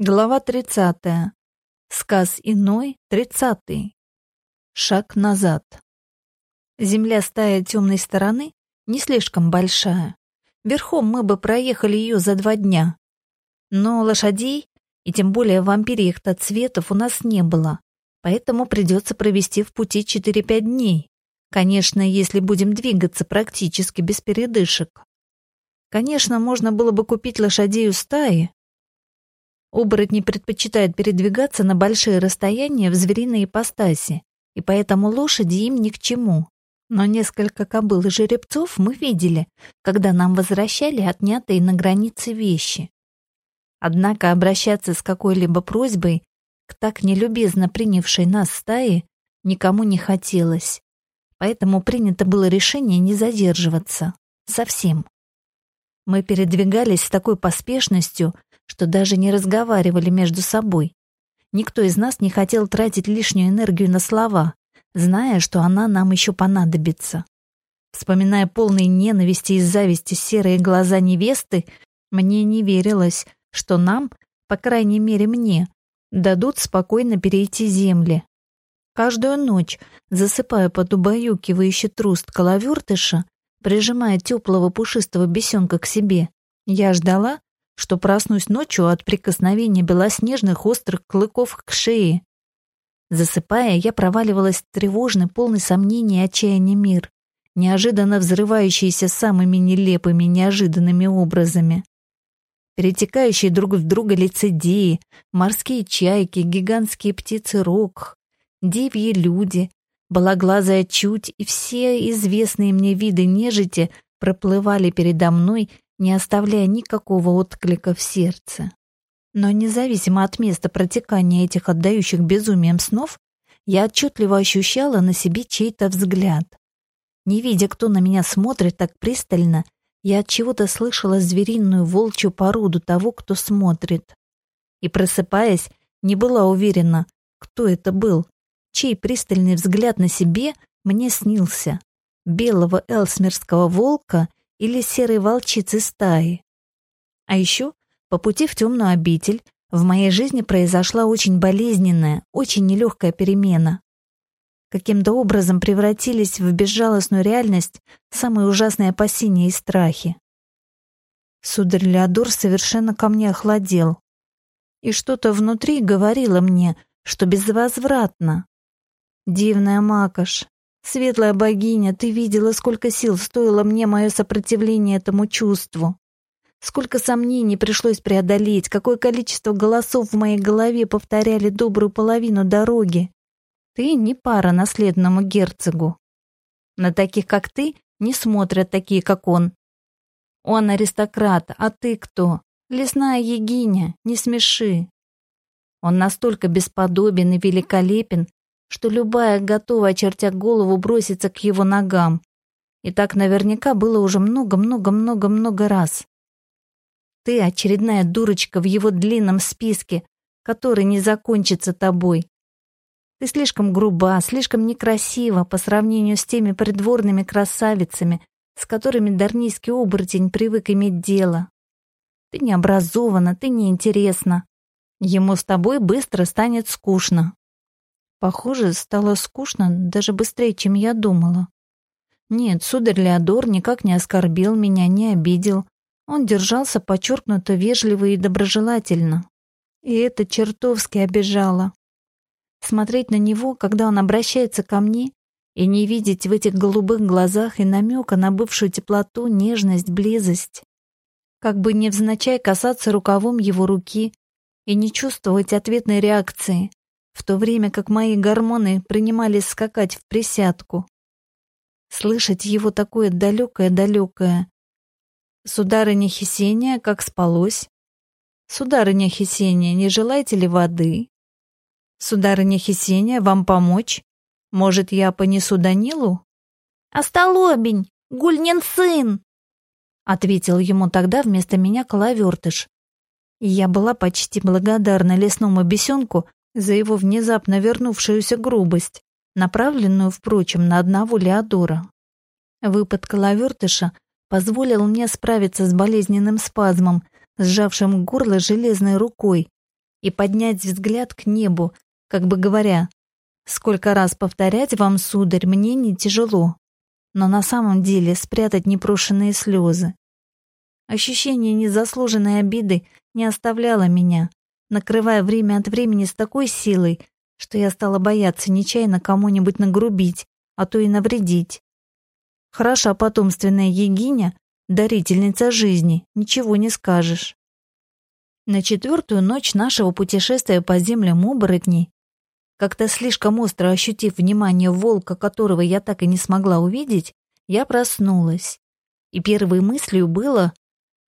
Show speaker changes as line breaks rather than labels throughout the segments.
Глава 30. Сказ иной, 30. Шаг назад. Земля стая темной стороны не слишком большая. Верхом мы бы проехали ее за два дня. Но лошадей, и тем более вампирьих цветов у нас не было, поэтому придется провести в пути 4-5 дней. Конечно, если будем двигаться практически без передышек. Конечно, можно было бы купить лошадей у стаи, Оборотни предпочитают передвигаться на большие расстояния в звериной ипостаси, и поэтому лошади им ни к чему. Но несколько кобыл и жеребцов мы видели, когда нам возвращали отнятые на границе вещи. Однако обращаться с какой-либо просьбой к так нелюбезно принявшей нас стае никому не хотелось. Поэтому принято было решение не задерживаться. Совсем. Мы передвигались с такой поспешностью, что даже не разговаривали между собой. Никто из нас не хотел тратить лишнюю энергию на слова, зная, что она нам еще понадобится. Вспоминая полные ненависти и зависти серые глаза невесты, мне не верилось, что нам, по крайней мере мне, дадут спокойно перейти земли. Каждую ночь, засыпая под убаюкивающий труст коловертыша, прижимая теплого пушистого бесенка к себе, я ждала, что проснусь ночью от прикосновения белоснежных острых клыков к шее. Засыпая, я проваливалась в тревожный, полный сомнений и отчаяния мир, неожиданно взрывающийся самыми нелепыми, неожиданными образами. Перетекающие друг в друга лицедеи, морские чайки, гигантские птицы рок, девьи люди, балоглазая чуть и все известные мне виды нежити проплывали передо мной не оставляя никакого отклика в сердце. Но независимо от места протекания этих отдающих безумием снов, я отчетливо ощущала на себе чей-то взгляд. Не видя, кто на меня смотрит так пристально, я от чего-то слышала звериную волчью породу того, кто смотрит. И просыпаясь, не была уверена, кто это был, чей пристальный взгляд на себе мне снился. Белого элсмерского волка или серой волчицы стаи. А еще по пути в темную обитель в моей жизни произошла очень болезненная, очень нелегкая перемена. Каким-то образом превратились в безжалостную реальность самые ужасные опасения и страхи. Сударь Леодор совершенно ко мне охладел. И что-то внутри говорило мне, что безвозвратно. Дивная Макаш, Светлая богиня, ты видела, сколько сил стоило мне мое сопротивление этому чувству. Сколько сомнений пришлось преодолеть, какое количество голосов в моей голове повторяли добрую половину дороги. Ты не пара наследному герцогу. На таких, как ты, не смотрят такие, как он. Он аристократ, а ты кто? Лесная егиня, не смеши. Он настолько бесподобен и великолепен, что любая готова, очертя голову, броситься к его ногам. И так наверняка было уже много-много-много-много раз. Ты очередная дурочка в его длинном списке, который не закончится тобой. Ты слишком груба, слишком некрасива по сравнению с теми придворными красавицами, с которыми дарнийский оборотень привык иметь дело. Ты не образована, ты неинтересна. Ему с тобой быстро станет скучно. Похоже, стало скучно даже быстрее, чем я думала. Нет, сударь Леодор никак не оскорбил меня, не обидел. Он держался подчеркнуто вежливо и доброжелательно. И это чертовски обижало. Смотреть на него, когда он обращается ко мне, и не видеть в этих голубых глазах и намека на бывшую теплоту, нежность, близость. Как бы невзначай касаться рукавом его руки и не чувствовать ответной реакции, в то время как мои гормоны принимались скакать в присядку. Слышать его такое далекое-далекое. Сударыня Хисения, как спалось? Сударыня Хисения, не желаете ли воды? Сударыня Хисения, вам помочь? Может, я понесу Данилу? Остолобень, Гульнин сын! Ответил ему тогда вместо меня коловертыш. Я была почти благодарна лесному бесенку за его внезапно вернувшуюся грубость, направленную, впрочем, на одного Леодора. Выпад коловертыша позволил мне справиться с болезненным спазмом, сжавшим горло железной рукой, и поднять взгляд к небу, как бы говоря, «Сколько раз повторять вам, сударь, мне не тяжело, но на самом деле спрятать непрошенные слезы». Ощущение незаслуженной обиды не оставляло меня, накрывая время от времени с такой силой, что я стала бояться нечаянно кому-нибудь нагрубить, а то и навредить. Хороша потомственная Егиня, дарительница жизни, ничего не скажешь. На четвертую ночь нашего путешествия по землям оборотней, как-то слишком остро ощутив внимание волка, которого я так и не смогла увидеть, я проснулась. И первой мыслью было,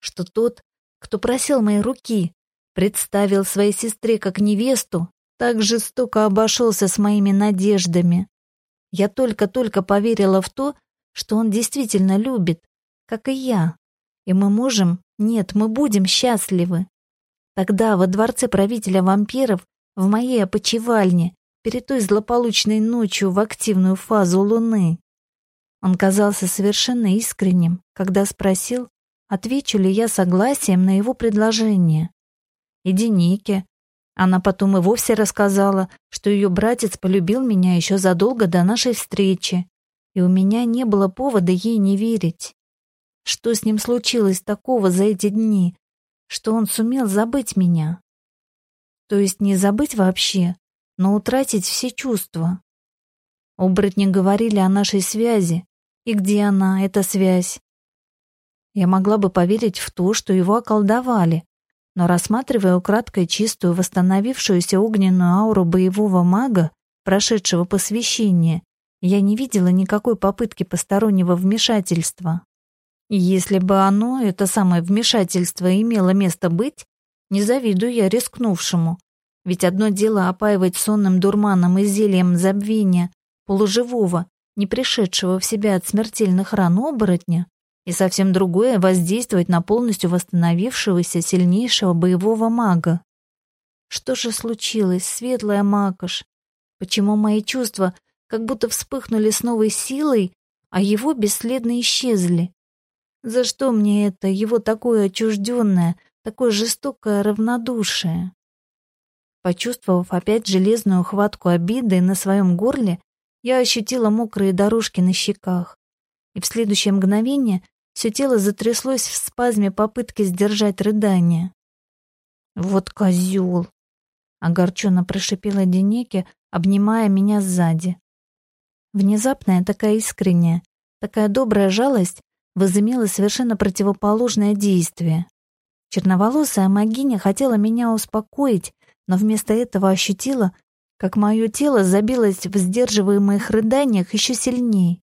что тот, кто просил моей руки, представил своей сестре как невесту, так жестоко обошелся с моими надеждами. Я только-только поверила в то, что он действительно любит, как и я. И мы можем, нет, мы будем счастливы. Тогда во дворце правителя вампиров, в моей опочивальне, перед той злополучной ночью в активную фазу луны. Он казался совершенно искренним, когда спросил, отвечу ли я согласием на его предложение. И Денике. Она потом и вовсе рассказала, что ее братец полюбил меня еще задолго до нашей встречи, и у меня не было повода ей не верить. Что с ним случилось такого за эти дни, что он сумел забыть меня. То есть не забыть вообще, но утратить все чувства. Оборотни говорили о нашей связи, и где она, эта связь. Я могла бы поверить в то, что его околдовали, но рассматривая украдкой чистую восстановившуюся огненную ауру боевого мага, прошедшего посвящение, я не видела никакой попытки постороннего вмешательства. Если бы оно, это самое вмешательство, имело место быть, не завидую я рискнувшему. Ведь одно дело опаивать сонным дурманом и зельем забвения полуживого, не пришедшего в себя от смертельных ран оборотня, и совсем другое воздействовать на полностью восстановившегося сильнейшего боевого мага. Что же случилось, светлая макаш? Почему мои чувства как будто вспыхнули с новой силой, а его бесследно исчезли? За что мне это, его такое отчужденное, такое жестокое равнодушие? Почувствовав опять железную хватку обиды на своем горле, я ощутила мокрые дорожки на щеках. И в следующее мгновение все тело затряслось в спазме попытки сдержать рыдание. «Вот козел!» — огорченно прошипела Денеке, обнимая меня сзади. Внезапная такая искренняя, такая добрая жалость возымела совершенно противоположное действие. Черноволосая магиня хотела меня успокоить, но вместо этого ощутила, как мое тело забилось в сдерживаемых рыданиях еще сильнее.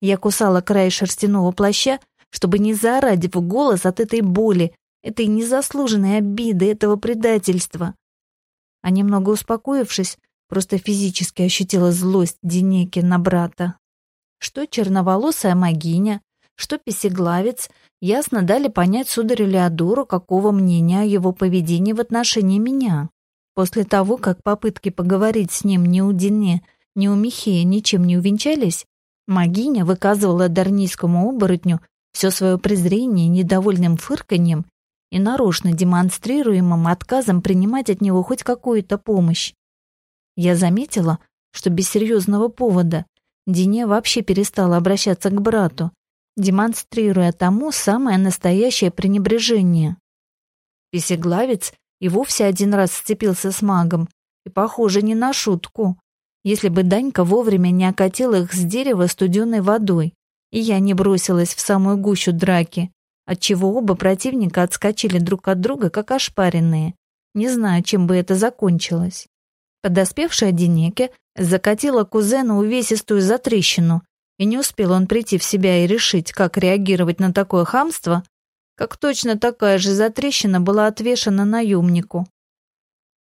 Я кусала край шерстяного плаща, чтобы не заорать в голос от этой боли, этой незаслуженной обиды, этого предательства. А немного успокоившись, просто физически ощутила злость Денеки на брата. Что черноволосая магиня, что песеглавец ясно дали понять сударю Леодору, какого мнения о его поведении в отношении меня. После того, как попытки поговорить с ним ни у Дине, ни у Михея ничем не увенчались, магиня выказывала дарнийскому оборотню все свое презрение недовольным фырканьем и нарочно демонстрируемым отказом принимать от него хоть какую-то помощь. Я заметила, что без серьезного повода Дине вообще перестала обращаться к брату, демонстрируя тому самое настоящее пренебрежение. Песеглавец и вовсе один раз сцепился с магом, и, похоже, не на шутку, если бы Данька вовремя не окатил их с дерева студеной водой, и я не бросилась в самую гущу драки, отчего оба противника отскочили друг от друга, как ошпаренные, не знаю, чем бы это закончилось. Подоспевшая Денеке закатила кузена увесистую затрещину и не успел он прийти в себя и решить, как реагировать на такое хамство, как точно такая же затрещина была отвешена наемнику.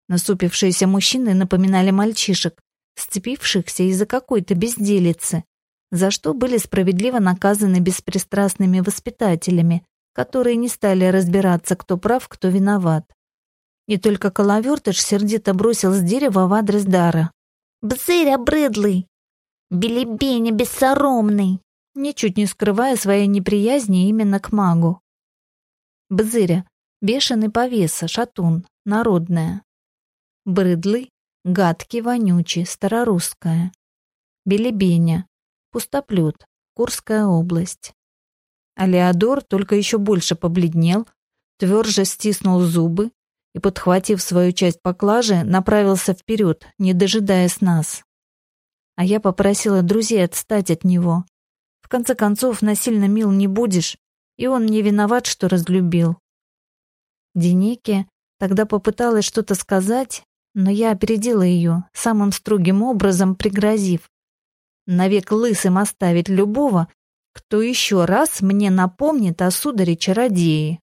Насупившиеся мужчины напоминали мальчишек, сцепившихся из-за какой-то безделицы, за что были справедливо наказаны беспристрастными воспитателями, которые не стали разбираться, кто прав, кто виноват. И только Коловертыш сердито бросил с дерева в адрес Дара. «Бзырь обрыдлый! Белебеня бессоромный, ничуть не скрывая своей неприязни именно к магу. Бзыря, бешеный повеса, шатун, народная. Брыдлый, гадкий, вонючий, старорусская. Белебеня, пустоплют, Курская область. Алеодор только еще больше побледнел, тверже стиснул зубы и, подхватив свою часть поклажи, направился вперед, не дожидаясь нас. А я попросила друзей отстать от него. В конце концов, насильно мил не будешь, и он не виноват, что разлюбил. Денеке тогда попыталась что-то сказать, но я опередила ее, самым строгим образом пригрозив. Навек лысым оставить любого, кто еще раз мне напомнит о сударе-чародее.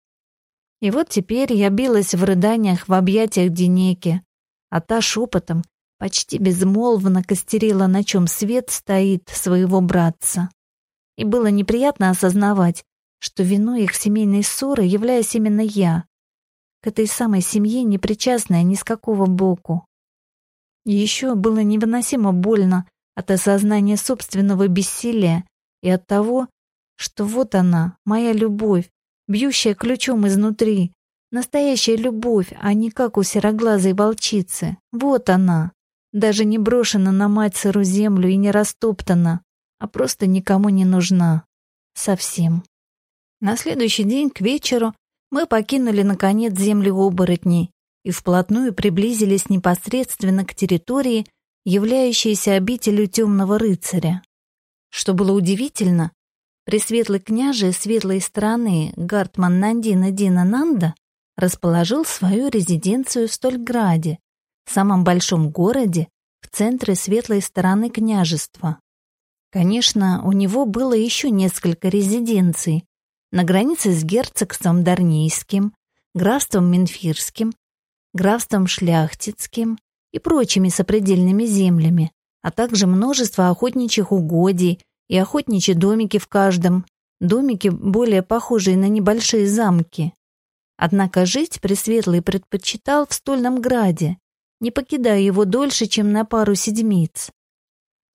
И вот теперь я билась в рыданиях в объятиях Денеки, а та шепотом, почти безмолвно костерила, на чем свет стоит своего братца. И было неприятно осознавать, что виной их семейной ссоры являюсь именно я, к этой самой семье не причастная ни с какого боку. Еще было невыносимо больно от осознания собственного бессилия и от того, что вот она, моя любовь, бьющая ключом изнутри, настоящая любовь, а не как у сероглазой волчицы. Вот она, даже не брошена на мать сыру землю и не растоптана, а просто никому не нужна. Совсем. На следующий день к вечеру мы покинули, наконец, земли оборотней и вплотную приблизились непосредственно к территории, являющейся обителью темного рыцаря. Что было удивительно, пресветлый княже светлой страны Гартман Нандина Дина Нанда расположил свою резиденцию в Стольграде, самом большом городе в центре светлой стороны княжества. Конечно, у него было еще несколько резиденций на границе с герцогством Дарнийским, графством Менфирским, графством Шляхтицким и прочими сопредельными землями, а также множество охотничьих угодий и охотничьи домики в каждом, домики, более похожие на небольшие замки. Однако жить Пресветлый предпочитал в Стольном Граде, не покидая его дольше, чем на пару седмиц.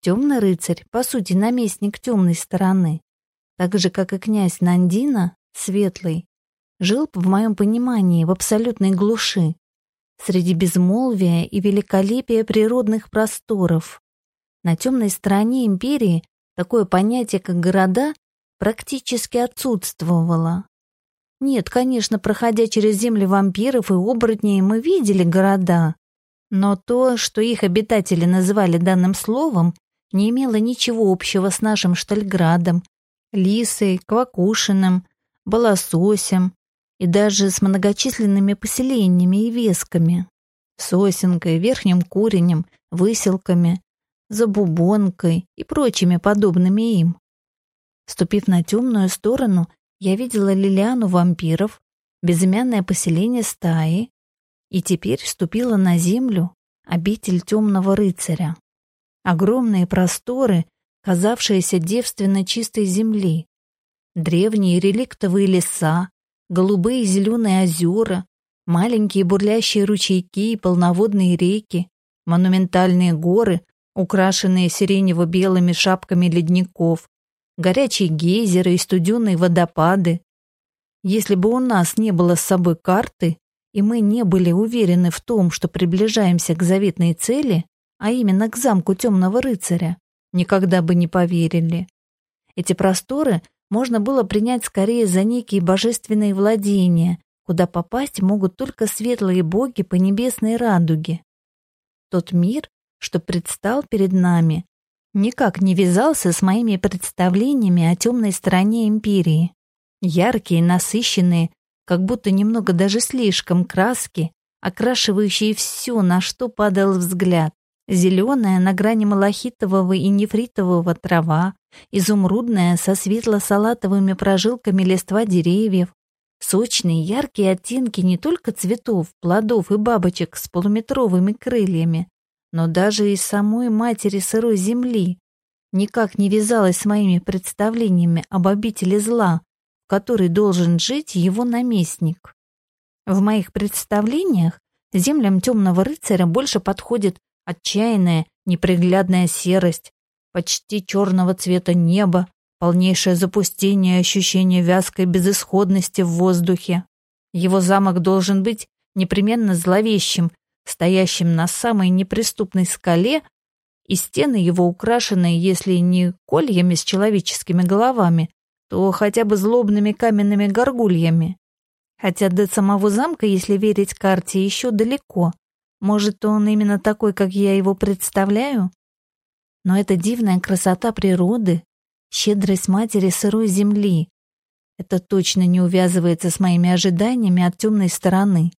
Темный рыцарь, по сути, наместник темной стороны, так же, как и князь Нандина, Светлый, жил, в моем понимании, в абсолютной глуши, среди безмолвия и великолепия природных просторов. На темной стороне империи такое понятие, как города, практически отсутствовало. Нет, конечно, проходя через земли вампиров и оборотней, мы видели города, но то, что их обитатели называли данным словом, не имело ничего общего с нашим Штальградом, Лисой, Квакушиным, Баласосем и даже с многочисленными поселениями и весками, Сосенкой, Верхним Куренем, Выселками, Забубонкой и прочими подобными им. Ступив на темную сторону, я видела Лилиану вампиров, безымянное поселение стаи, и теперь вступила на землю обитель темного рыцаря. Огромные просторы, казавшиеся девственно чистой земли, древние реликтовые леса, голубые и зеленые озера, маленькие бурлящие ручейки и полноводные реки, монументальные горы, украшенные сиренево-белыми шапками ледников, горячие гейзеры и студеные водопады. Если бы у нас не было с собой карты, и мы не были уверены в том, что приближаемся к заветной цели, а именно к замку темного рыцаря, никогда бы не поверили. Эти просторы можно было принять скорее за некие божественные владения, куда попасть могут только светлые боги по небесной радуге. Тот мир, что предстал перед нами, никак не вязался с моими представлениями о темной стороне империи. Яркие, насыщенные, как будто немного даже слишком краски, окрашивающие все, на что падал взгляд. Зеленая на грани малахитового и нефритового трава, изумрудная со светло-салатовыми прожилками листва деревьев, сочные яркие оттенки не только цветов, плодов и бабочек с полуметровыми крыльями, но даже и самой матери сырой земли, никак не вязалась с моими представлениями об обители зла, в которой должен жить его наместник. В моих представлениях землям темного рыцаря больше подходит отчаянная, неприглядная серость, почти черного цвета небо, полнейшее запустение и ощущение вязкой безысходности в воздухе. Его замок должен быть непременно зловещим, стоящим на самой неприступной скале, и стены его украшены, если не кольями с человеческими головами, то хотя бы злобными каменными горгульями. Хотя до самого замка, если верить карте, еще далеко. Может, он именно такой, как я его представляю? Но это дивная красота природы, щедрость матери сырой земли. Это точно не увязывается с моими ожиданиями от темной стороны.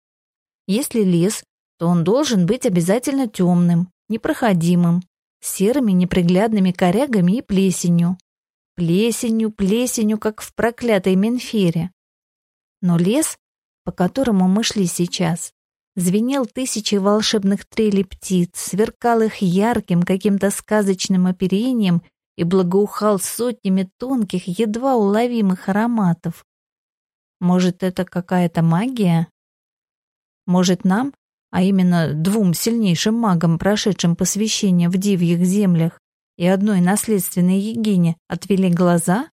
Если лес, то он должен быть обязательно темным, непроходимым, серыми неприглядными корягами и плесенью. Плесенью, плесенью, как в проклятой Менфере. Но лес, по которому мы шли сейчас, звенел тысячи волшебных трелей птиц, сверкал их ярким каким-то сказочным оперением и благоухал сотнями тонких, едва уловимых ароматов. Может, это какая-то магия? Может, нам, а именно двум сильнейшим магам, прошедшим посвящение в дивьих землях, и одной наследственной Егине отвели глаза,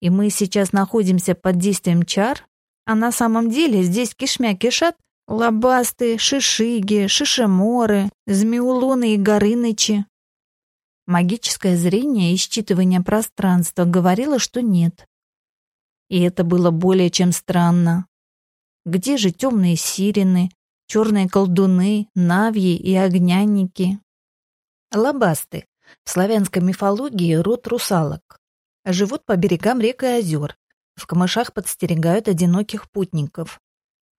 и мы сейчас находимся под действием чар, а на самом деле здесь кишмя кишат лобастые, шишиги, шишеморы, змеулоны и горынычи. Магическое зрение и считывание пространства говорило, что нет. И это было более чем странно. Где же темные сирены, черные колдуны, навьи и огнянники? Лобасты. В славянской мифологии род русалок. Живут по берегам рек и озер. В камышах подстерегают одиноких путников.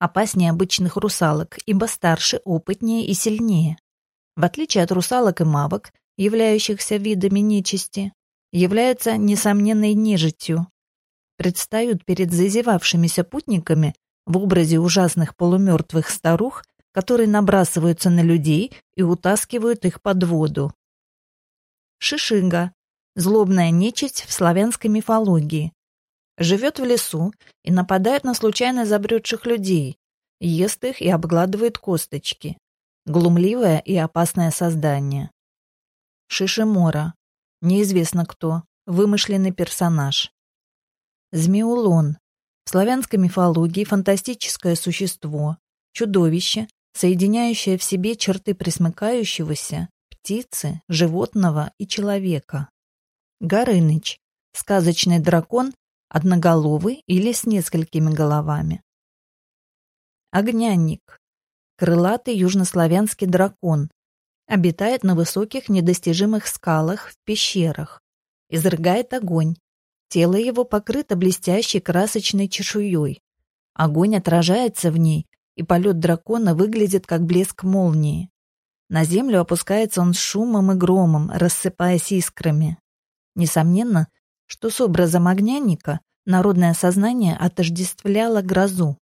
Опаснее обычных русалок, ибо старше, опытнее и сильнее. В отличие от русалок и мавок, являющихся видами нечисти, являются несомненной нежитью. Предстают перед зазевавшимися путниками в образе ужасных полумертвых старух, которые набрасываются на людей и утаскивают их под воду. Шишига – злобная нечисть в славянской мифологии. Живет в лесу и нападает на случайно забредших людей, ест их и обгладывает косточки. Глумливое и опасное создание. Шишимора. Неизвестно кто. Вымышленный персонаж. Змеулон. В славянской мифологии фантастическое существо, чудовище, соединяющее в себе черты присмыкающегося, птицы, животного и человека. Горыныч. Сказочный дракон, одноголовый или с несколькими головами. Огнянник. Крылатый южнославянский дракон. Обитает на высоких недостижимых скалах в пещерах. Изрыгает огонь, Тело его покрыто блестящей красочной чешуей. Огонь отражается в ней, и полет дракона выглядит как блеск молнии. На землю опускается он с шумом и громом, рассыпаясь искрами. Несомненно, что с образом огнянника народное сознание отождествляло грозу.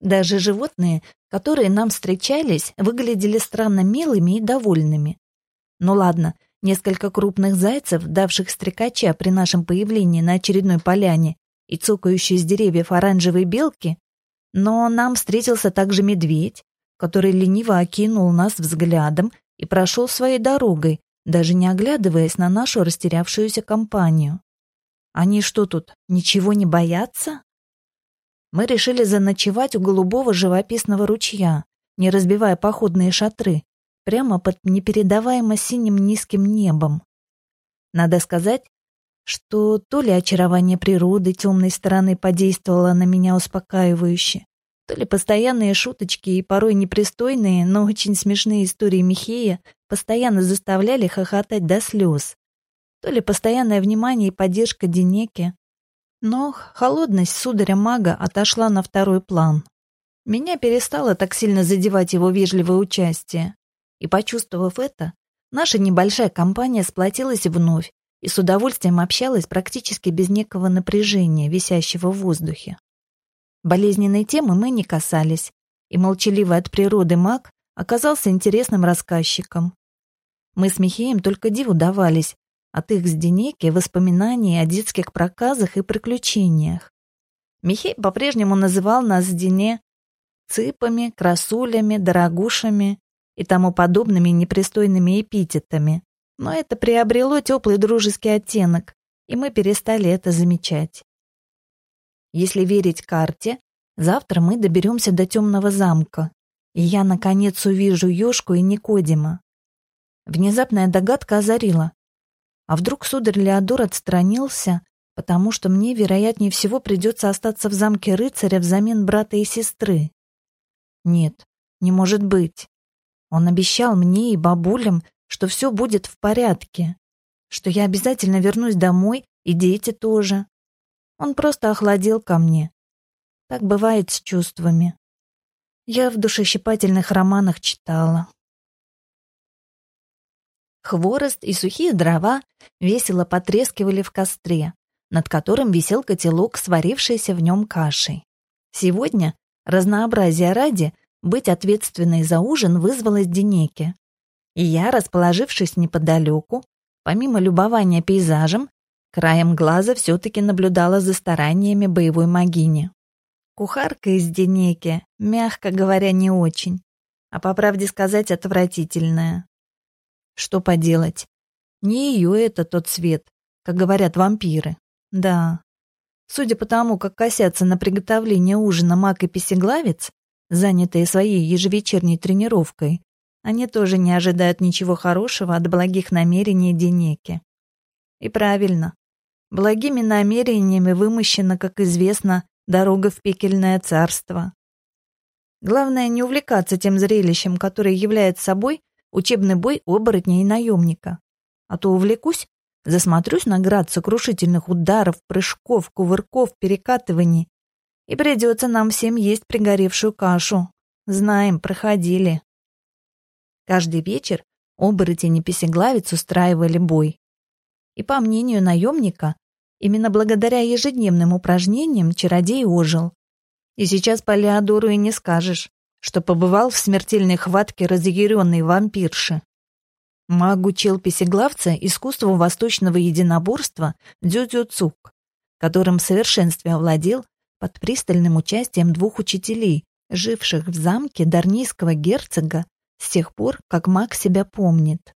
Даже животные, которые нам встречались, выглядели странно милыми и довольными. Ну ладно, Несколько крупных зайцев, давших стрекача при нашем появлении на очередной поляне, и цокающие с деревьев оранжевые белки, но нам встретился также медведь, который лениво окинул нас взглядом и прошел своей дорогой, даже не оглядываясь на нашу растерявшуюся компанию. Они что тут, ничего не боятся? Мы решили заночевать у голубого живописного ручья, не разбивая походные шатры, прямо под непередаваемо синим низким небом. Надо сказать, что то ли очарование природы темной стороны подействовало на меня успокаивающе, то ли постоянные шуточки и порой непристойные, но очень смешные истории Михея постоянно заставляли хохотать до слез, то ли постоянное внимание и поддержка Денеки. Но холодность сударя-мага отошла на второй план. Меня перестало так сильно задевать его вежливое участие. И почувствовав это, наша небольшая компания сплотилась вновь и с удовольствием общалась практически без некого напряжения, висящего в воздухе. Болезненной темы мы не касались, и молчаливый от природы маг оказался интересным рассказчиком. Мы с Михеем только диву давались от их с Денеки воспоминаний о детских проказах и приключениях. Михей по-прежнему называл нас с Дене цыпами, красулями, дорогушами и тому подобными непристойными эпитетами. Но это приобрело теплый дружеский оттенок, и мы перестали это замечать. Если верить карте, завтра мы доберемся до темного замка, и я, наконец, увижу Ёшку и Никодима. Внезапная догадка озарила. А вдруг сударь Леодор отстранился, потому что мне, вероятнее всего, придется остаться в замке рыцаря взамен брата и сестры? Нет, не может быть. Он обещал мне и бабулям, что все будет в порядке, что я обязательно вернусь домой, и дети тоже. Он просто охладел ко мне. Так бывает с чувствами. Я в душещипательных романах читала. Хворост и сухие дрова весело потрескивали в костре, над которым висел котелок, сварившийся в нем кашей. Сегодня, разнообразия ради, быть ответственной за ужин вызвалась Денеке. И я, расположившись неподалеку, помимо любования пейзажем, краем глаза все-таки наблюдала за стараниями боевой магини. Кухарка из Денеки, мягко говоря, не очень, а по правде сказать отвратительная. Что поделать? Не ее это тот цвет, как говорят вампиры. Да. Судя по тому, как косятся на приготовление ужина маг и песеглавец, занятые своей ежевечерней тренировкой, они тоже не ожидают ничего хорошего от благих намерений Денеки. И правильно. Благими намерениями вымощена, как известно, дорога в пекельное царство. Главное не увлекаться тем зрелищем, которое является собой учебный бой оборотня и наемника. А то увлекусь, засмотрюсь на град сокрушительных ударов, прыжков, кувырков, перекатываний, и придется нам всем есть пригоревшую кашу. Знаем, проходили. Каждый вечер оборотень и песеглавец устраивали бой. И по мнению наемника, именно благодаря ежедневным упражнениям чародей ожил. И сейчас по Леодору и не скажешь что побывал в смертельной хватке разъяренной вампирши. Маг учил песеглавца искусству восточного единоборства дзюдзюцук, которым в совершенстве овладел под пристальным участием двух учителей, живших в замке дарнийского герцога с тех пор, как маг себя помнит.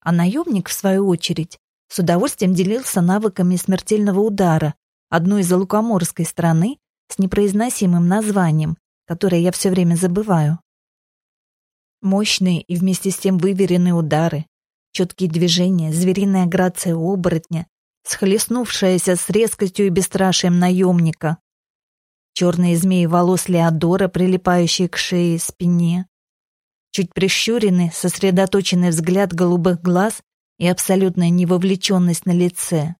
А наемник, в свою очередь, с удовольствием делился навыками смертельного удара одной из лукоморской страны с непроизносимым названием которые я все время забываю. Мощные и вместе с тем выверенные удары, четкие движения, звериная грация оборотня, схлестнувшаяся с резкостью и бесстрашием наемника, черные змеи волос Леодора, прилипающие к шее и спине, чуть прищуренный, сосредоточенный взгляд голубых глаз и абсолютная невовлеченность на лице,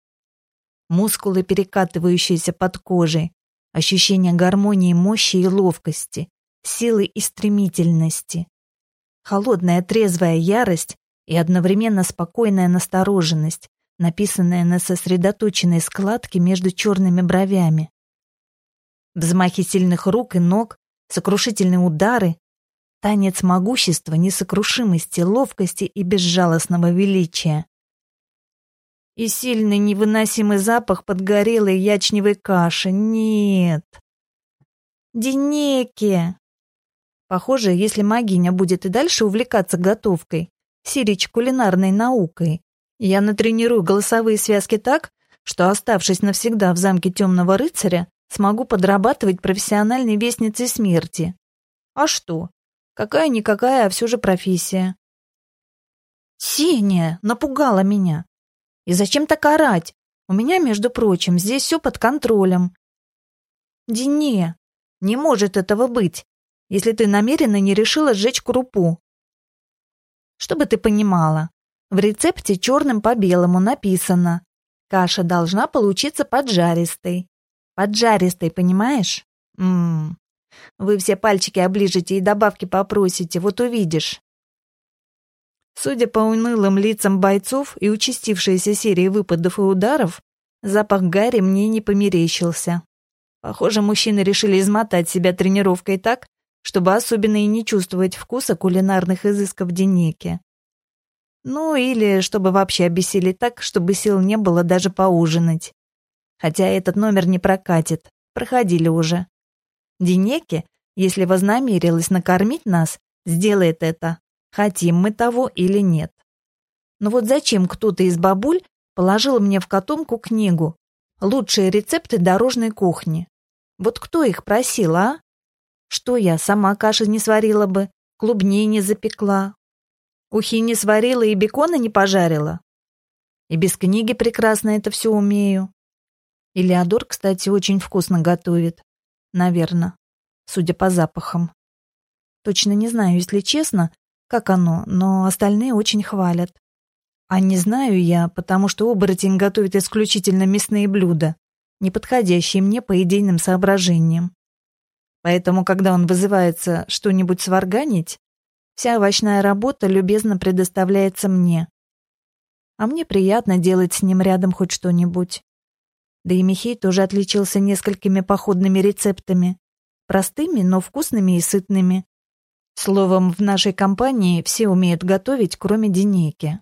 мускулы, перекатывающиеся под кожей, ощущение гармонии, мощи и ловкости, силы и стремительности. Холодная трезвая ярость и одновременно спокойная настороженность, написанная на сосредоточенной складке между черными бровями. Взмахи сильных рук и ног, сокрушительные удары, танец могущества, несокрушимости, ловкости и безжалостного величия и сильный невыносимый запах подгорелой ячневой каши. Нет. Денеки. Похоже, если магиня будет и дальше увлекаться готовкой, сирич кулинарной наукой, я натренирую голосовые связки так, что, оставшись навсегда в замке темного рыцаря, смогу подрабатывать профессиональной вестницей смерти. А что? Какая-никакая, а все же профессия. Сеня напугала меня. И зачем так орать? У меня, между прочим, здесь все под контролем. Дине, не может этого быть, если ты намеренно не решила сжечь крупу. Чтобы ты понимала, в рецепте черным по белому написано «Каша должна получиться поджаристой». Поджаристой, понимаешь? Ммм, вы все пальчики оближете и добавки попросите, вот увидишь. Судя по унылым лицам бойцов и участившейся серии выпадов и ударов, запах Гарри мне не померещился. Похоже, мужчины решили измотать себя тренировкой так, чтобы особенно и не чувствовать вкуса кулинарных изысков Денеки. Ну, или чтобы вообще обессилить так, чтобы сил не было даже поужинать. Хотя этот номер не прокатит, проходили уже. Денеки, если вознамерилась накормить нас, сделает это, хотим мы того или нет. Но вот зачем кто-то из бабуль положил мне в котомку книгу «Лучшие рецепты дорожной кухни»? Вот кто их просил, а? Что я, сама каши не сварила бы, клубней не запекла, ухи не сварила и бекона не пожарила? И без книги прекрасно это все умею. И Леодор, кстати, очень вкусно готовит. Наверное, судя по запахам. Точно не знаю, если честно, как оно, но остальные очень хвалят. А не знаю я, потому что оборотень готовит исключительно мясные блюда, не подходящие мне по идейным соображениям. Поэтому, когда он вызывается что-нибудь сварганить, вся овощная работа любезно предоставляется мне. А мне приятно делать с ним рядом хоть что-нибудь. Да и Михей тоже отличился несколькими походными рецептами. Простыми, но вкусными и сытными. Словом, в нашей компании все умеют готовить, кроме Денейки.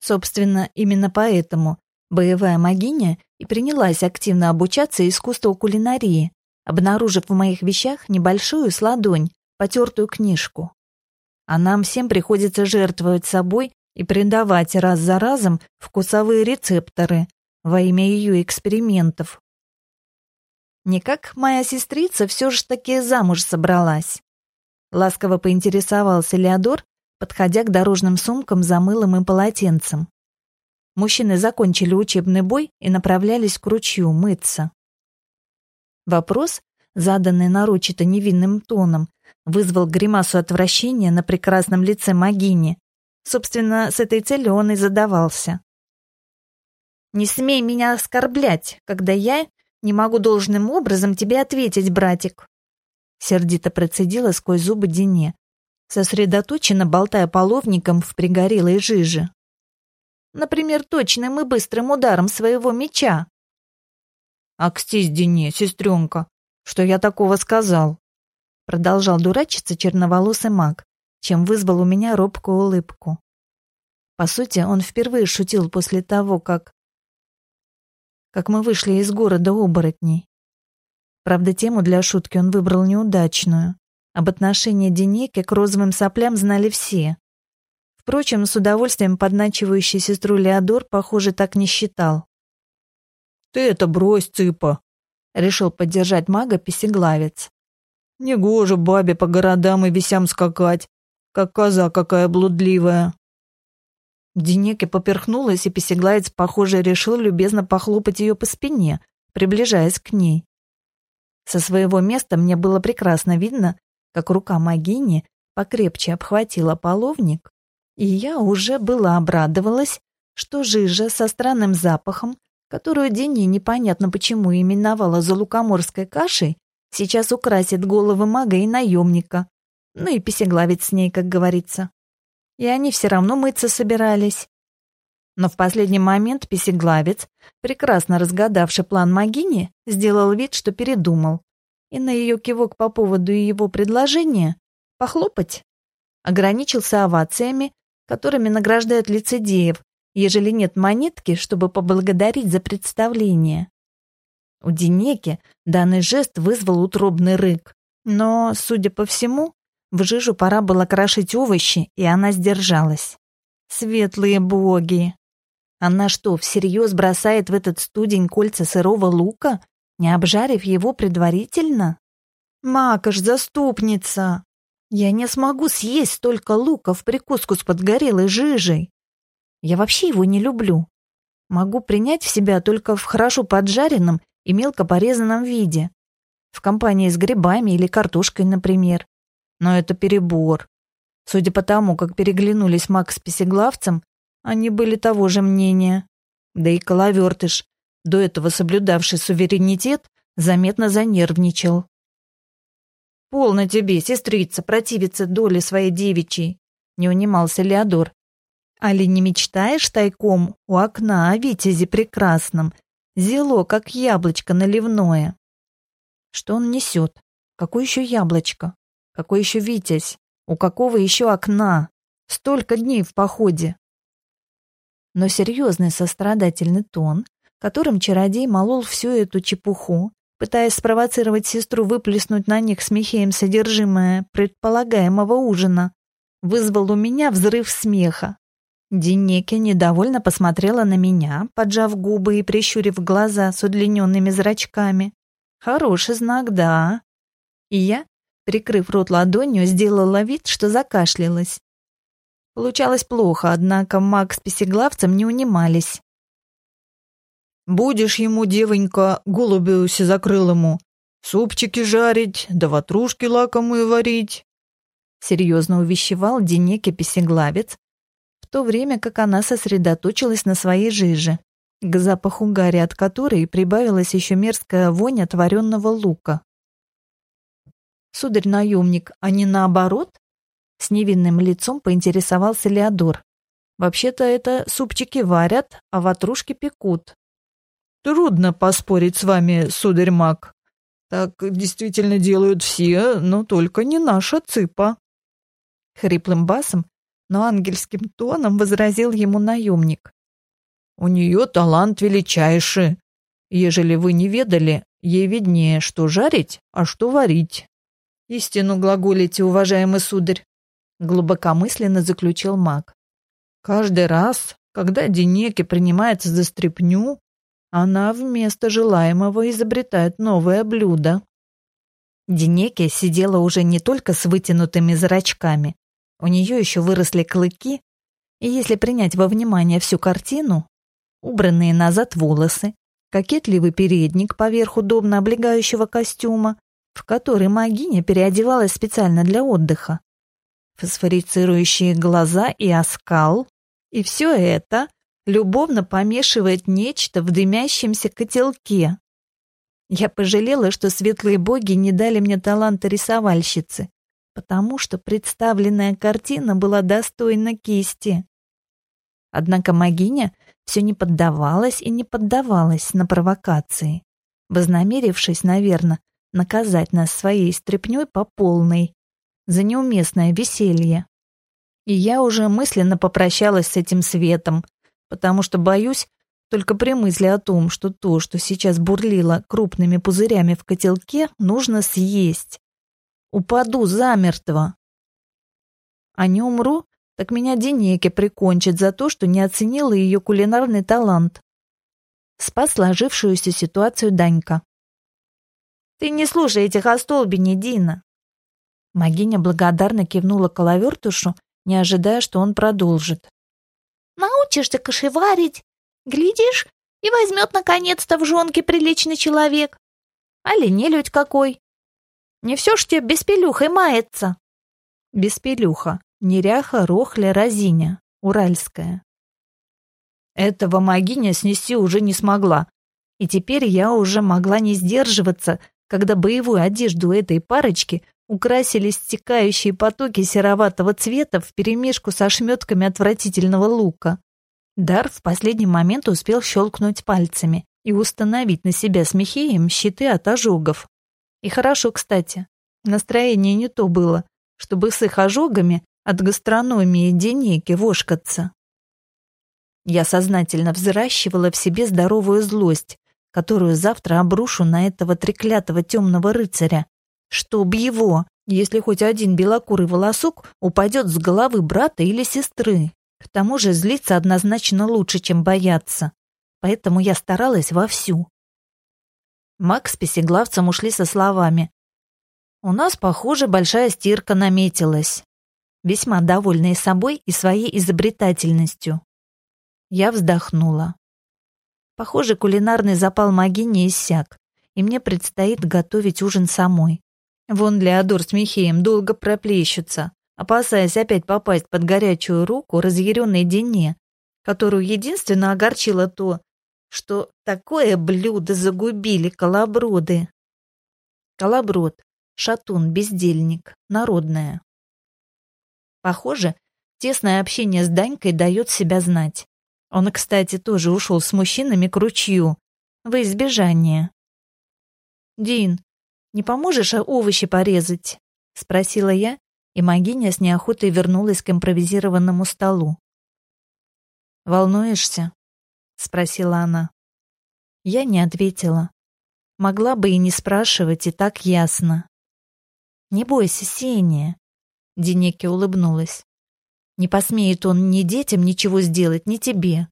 Собственно, именно поэтому боевая магиня и принялась активно обучаться искусству кулинарии, обнаружив в моих вещах небольшую с ладонь, потертую книжку. А нам всем приходится жертвовать собой и предавать раз за разом вкусовые рецепторы во имя ее экспериментов. Никак моя сестрица все же таки замуж собралась. Ласково поинтересовался Леодор, подходя к дорожным сумкам за мылом и полотенцем. Мужчины закончили учебный бой и направлялись к ручью мыться. Вопрос, заданный нарочито невинным тоном, вызвал гримасу отвращения на прекрасном лице Магини. Собственно, с этой целью он и задавался. «Не смей меня оскорблять, когда я не могу должным образом тебе ответить, братик», сердито процедила сквозь зубы Дине, сосредоточенно болтая половником в пригорелой жиже. Например, точным и быстрым ударом своего меча. «Акстись, Дине, сестренка, что я такого сказал?» Продолжал дурачиться черноволосый маг, чем вызвал у меня робкую улыбку. По сути, он впервые шутил после того, как... Как мы вышли из города оборотней. Правда, тему для шутки он выбрал неудачную. Об отношении Денеки к розовым соплям знали все. Впрочем, с удовольствием подначивающий сестру Леодор, похоже, так не считал.
«Ты это брось, цыпа!»
— решил поддержать мага песеглавец.
«Негоже бабе по городам и весям скакать, как коза какая блудливая!»
Денеке поперхнулась, и песеглавец, похоже, решил любезно похлопать ее по спине, приближаясь к ней. Со своего места мне было прекрасно видно, как рука Магини покрепче обхватила половник, и я уже была обрадовалась, что жижа со странным запахом, которую Дени непонятно почему именовала залукоморской кашей, сейчас украсит головы мага и наемника. Ну и писеглавить с ней, как говорится. И они все равно мыться собирались. Но в последний момент писеглавец, прекрасно разгадавший план Магини, сделал вид, что передумал. И на ее кивок по поводу его предложения похлопать ограничился овациями, которыми награждают лицедеев, ежели нет монетки, чтобы поблагодарить за представление. У Денеки данный жест вызвал утробный рык, но, судя по всему, в жижу пора было крошить овощи, и она сдержалась. Светлые боги! Она что, всерьез бросает в этот студень кольца сырого лука, не обжарив его предварительно? Макаш, заступница! Я не смогу съесть столько лука в прикуску с подгорелой жижей. Я вообще его не люблю. Могу принять в себя только в хорошо поджаренном и мелко порезанном виде. В компании с грибами или картошкой, например. Но это перебор. Судя по тому, как переглянулись Макс с песеглавцем, они были того же мнения. Да и коловертыш, до этого соблюдавший суверенитет, заметно занервничал. «Полно тебе, сестрица, противиться доле своей девичьей», — не унимался Леодор. «Али не мечтаешь тайком у окна о витязе прекрасном, зело, как яблочко наливное?» Что он несет? Какое еще яблочко? Какой еще витязь? У какого еще окна? Столько дней в походе но серьезный сострадательный тон, которым чародей молол всю эту чепуху, пытаясь спровоцировать сестру выплеснуть на них с Михеем содержимое предполагаемого ужина, вызвал у меня взрыв смеха. Денеке недовольно посмотрела на меня, поджав губы и прищурив глаза с удлиненными зрачками. Хороший знак, да. И я, Прикрыв рот ладонью, сделала вид, что закашлялась. Получалось плохо, однако Макс с песеглавцем не унимались.
«Будешь ему, девонька, голубю закрылому, супчики жарить, да ватрушки лакомые варить»,
серьезно увещевал Денеке песеглавец, в то время как она сосредоточилась на своей жиже, к запаху гари от которой прибавилась еще мерзкая вонь от вареного лука. «Сударь-наемник, а не наоборот?» С невинным лицом поинтересовался Леодор. «Вообще-то это супчики варят, а ватрушки пекут».
«Трудно поспорить с вами, сударь Мак. Так действительно делают все, но только не наша цыпа».
Хриплым басом, но ангельским тоном возразил ему наемник.
«У нее талант величайший. Ежели вы не ведали, ей виднее, что жарить, а что варить».
«Истину глаголите, уважаемый сударь», — глубокомысленно заключил маг.
«Каждый раз, когда Денеке принимается за стряпню, она вместо желаемого изобретает новое блюдо».
Денеке сидела уже не только с вытянутыми зрачками, у нее еще выросли клыки, и если принять во внимание всю картину, убранные назад волосы, кокетливый передник поверх удобно облегающего костюма, в который магиня переодевалась специально для отдыха. Фосфорицирующие глаза и оскал. И все это любовно помешивает нечто в дымящемся котелке. Я пожалела, что светлые боги не дали мне таланта рисовальщицы, потому что представленная картина была достойна кисти. Однако магиня все не поддавалась и не поддавалась на провокации, вознамерившись, наверное, наказать нас своей стряпнёй по полной за неуместное веселье. И я уже мысленно попрощалась с этим светом, потому что боюсь, только при мысли о том, что то, что сейчас бурлило крупными пузырями в котелке, нужно съесть. Упаду замертво. А не умру, так меня Денеке прикончит за то, что не оценила ее кулинарный талант. Спас сложившуюся ситуацию Данька. Ты не слушай этих остолбеней, Дина. Магиня благодарно кивнула коловертушу, не ожидая, что он продолжит. Научишься кошеварить, глядишь, и возьмет наконец-то в жонки приличный человек. Али нелюдь какой. Не все ж тебе беспелюхой мается. Беспелюха, неряха, рохля, разиня, уральская. Этого магиня снести уже не смогла, и теперь я уже могла не сдерживаться, когда боевую одежду этой парочки украсили стекающие потоки сероватого цвета вперемешку со шметками отвратительного лука. Дар в последний момент успел щелкнуть пальцами и установить на себя с Михеем щиты от ожогов. И хорошо, кстати. Настроение не то было, чтобы с их ожогами от гастрономии денеги вошкаться. Я сознательно взращивала в себе здоровую злость, которую завтра обрушу на этого треклятого темного рыцаря. Чтоб его, если хоть один белокурый волосок упадет с головы брата или сестры. К тому же злиться однозначно лучше, чем бояться. Поэтому я старалась вовсю. Макс с песеглавцем ушли со словами. «У нас, похоже, большая стирка наметилась». Весьма довольные собой и своей изобретательностью. Я вздохнула. Похоже, кулинарный запал маги не иссяк, и мне предстоит готовить ужин самой. Вон Леодор с Михеем долго проплещутся, опасаясь опять попасть под горячую руку разъяренной Дене, которую единственно огорчило то, что такое блюдо загубили колоброды. Колоброд, шатун, бездельник, народное. Похоже, тесное общение с Данькой дает себя знать. Он, кстати, тоже ушел с мужчинами к ручью. Во избежание. «Дин, не поможешь овощи порезать?» — спросила я, и Магиня с неохотой вернулась к импровизированному столу. «Волнуешься?» — спросила она. Я не ответила. Могла бы и не спрашивать, и так ясно. «Не бойся, Сеня», — Денеке улыбнулась. Не посмеет он ни детям ничего сделать, ни тебе.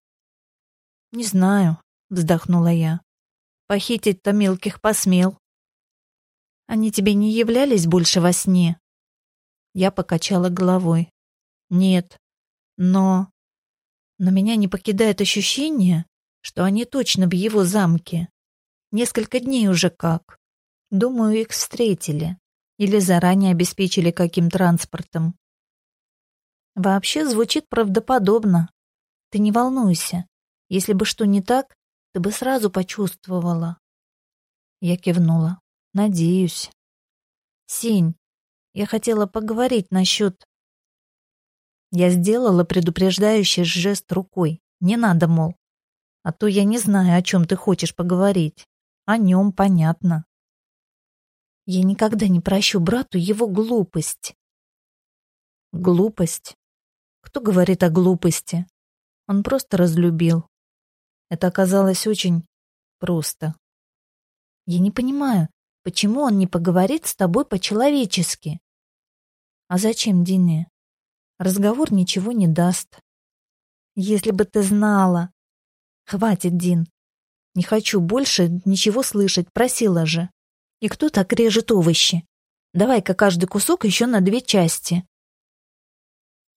Не знаю, вздохнула я. Похитить-то мелких посмел. Они тебе не являлись больше во сне? Я покачала головой. Нет. Но... Но меня не покидает ощущение, что они точно в его замке. Несколько дней уже как. Думаю, их встретили. Или заранее обеспечили каким транспортом. Вообще звучит правдоподобно. Ты не волнуйся. Если бы что не так, ты бы сразу почувствовала. Я кивнула. Надеюсь. Сень, я хотела поговорить насчет... Я сделала предупреждающий жест рукой. Не надо, мол. А то я не знаю, о чем ты хочешь поговорить. О нем понятно. Я никогда не прощу брату его глупость. Глупость? Кто говорит о глупости? Он просто разлюбил. Это оказалось очень просто. Я не понимаю, почему он не поговорит с тобой по-человечески? А зачем, Дине? Разговор ничего не даст. Если бы ты знала. Хватит, Дин. Не хочу больше ничего слышать, просила же. И кто так режет овощи? Давай-ка каждый кусок еще на две части.